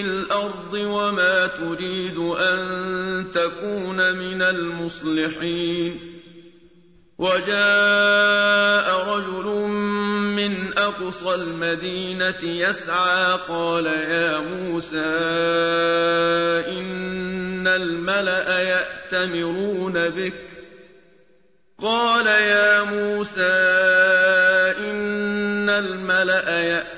الأرض وما تريد أن تكون من المصلحين. وجاء رجل من أقصى المدينة يسعى قال يا موسى إن الملأ يأتمرون بك. قال يا موسى إن الملأ يأتمرون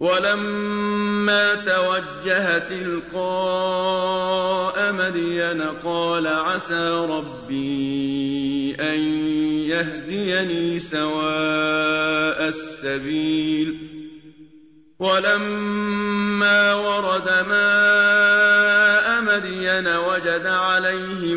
ولما توجه تلقاء مدين قال عسى ربي أن يهديني سواء السبيل. ولما ورد ماء مدين وجد عليه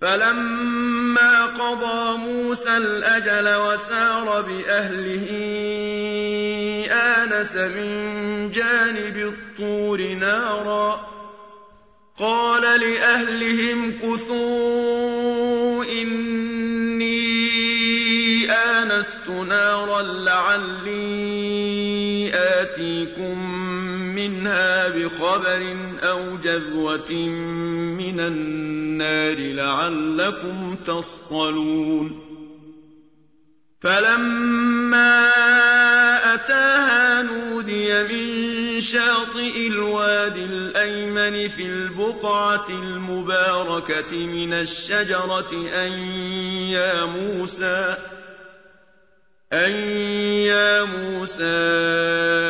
فلما قضى موسى الأجل وسار بأهله آنس من جانب الطور نارا. قال لأهلهم كثوا إني آنست نارا لعلي آتيكم منها بخبر أو جذوة من النار لعلكم تصطلون فلما أتاها نودي من شاطئ الوادي الأيمن في البقعة المباركة من الشجرة أن يا موسى أن يا موسى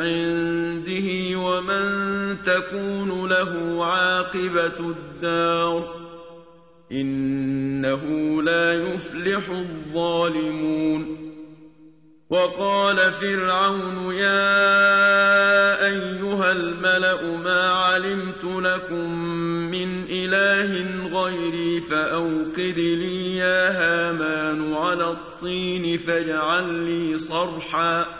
عنده ومن تكون له عاقبة الدار إنه لا يفلح الظالمون وقال فرعون يا أيها الملأ ما علمت لكم من إله غيري فأوقد لي يا هامان على الطين فاجعل لي صرحا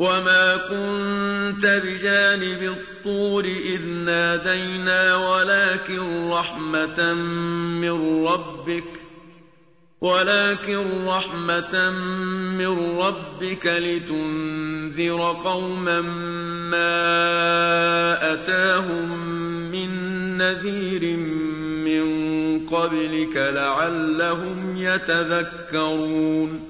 وَمَا كُنتَ بِجَانِبِ الطُّورِ إِذْ نَادَيْنَا وَلَٰكِن رَّحْمَةً مِّن رَّبِّكَ ولكن رحمة من ربك لتنذر قوما ما أتاهم من نذير من قبلك لعلهم يتذكرون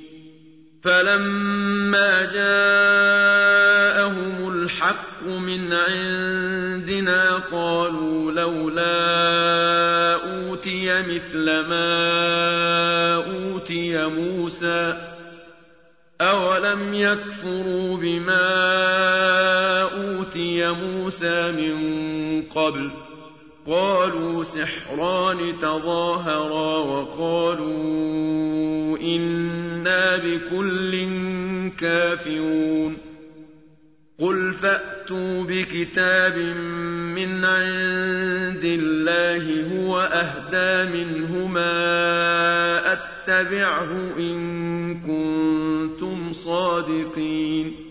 فَلَمَّا جَاءَهُمُ الْحَقُّ مِنْ عِندِنَا قَالُوا لَوْلَا أُوتِيَ مِثْلَ مَا أُوتِيَ مُوسَىٰ ۚ أَوَلَمْ يَكْفُرُوا بِمَا أُوتِيَ مُوسَىٰ مِن قَبْلُ ۖ قالوا سحران تظاهرا وقالوا إنا بكل كافرون. قل فأتوا بكتاب من عند الله هو أهدى منهما أتبعه إن كنتم صادقين.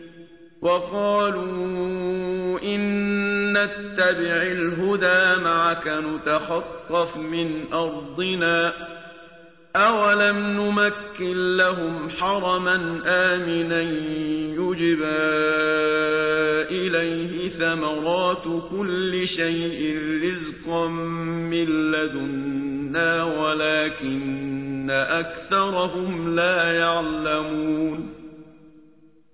وقالوا إن نتبع الهدى معك نتخطف من أرضنا أولم نمكن لهم حرما آمنا يجبى إليه ثمرات كل شيء رزقا من لدنا ولكن أكثرهم لا يعلمون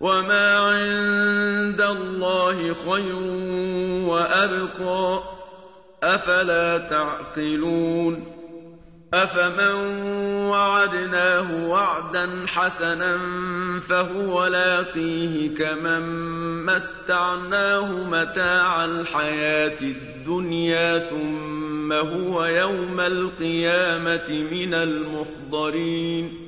وما عند الله خير وأبقى أفلا تعقلون أفمن وعدناه وعدا حسنا فهو لاقيه كمن متعناه متاع الحياة الدنيا ثم هو يوم القيامة من المحضرين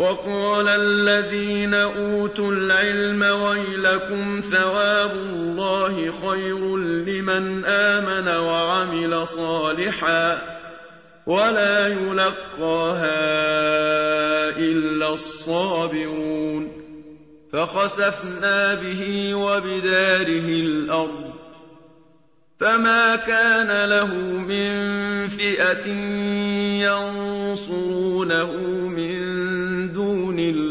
وقال الذين أوتوا العلم ويلكم ثواب الله خير لمن آمن وعمل صالحاً ولا يلقاها إلا الصابرون فخسفنا به وبداره الأرض فما كان له من فئة ينصرونه من